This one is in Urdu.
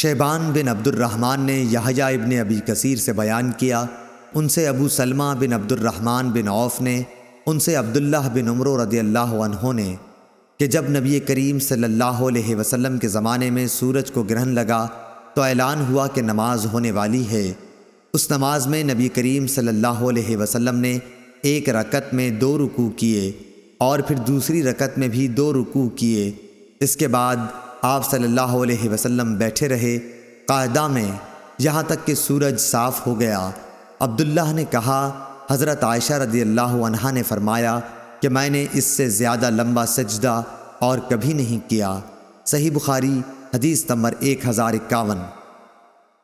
شیبان بن عبد الرحمن نے یحییٰ ابن ابی کثیر سے بیان کیا۔ ان سے ابو سلمہ بن عبد الرحمن بن عوف نے، ان سے عبداللہ بن عمرو رضی اللہ عنہ نے کہ جب نبی کریم صلی اللہ علیہ وسلم کے زمانے میں سورج کو گرہن لگا تو اعلان ہوا کہ نماز ہونے والی ہے۔ اس نماز میں نبی کریم صلی اللہ علیہ وسلم نے ایک رکت میں دو رکوع کیے اور پھر دوسری رکت میں بھی دو رکوع کیے۔ اس کے بعد آپ صلی اللہ علیہ وسلم بیٹھے رہے، قاعدہ میں یہاں تک کہ سورج صاف ہو گیا۔ عبداللہ نے کہا، حضرت عائشہ رضی اللہ عنہ نے فرمایا کہ میں نے اس سے زیادہ لمبا سجدہ اور کبھی نہیں کیا۔ صحیح بخاری، حدیث نمبر ایک ہزار اکاون۔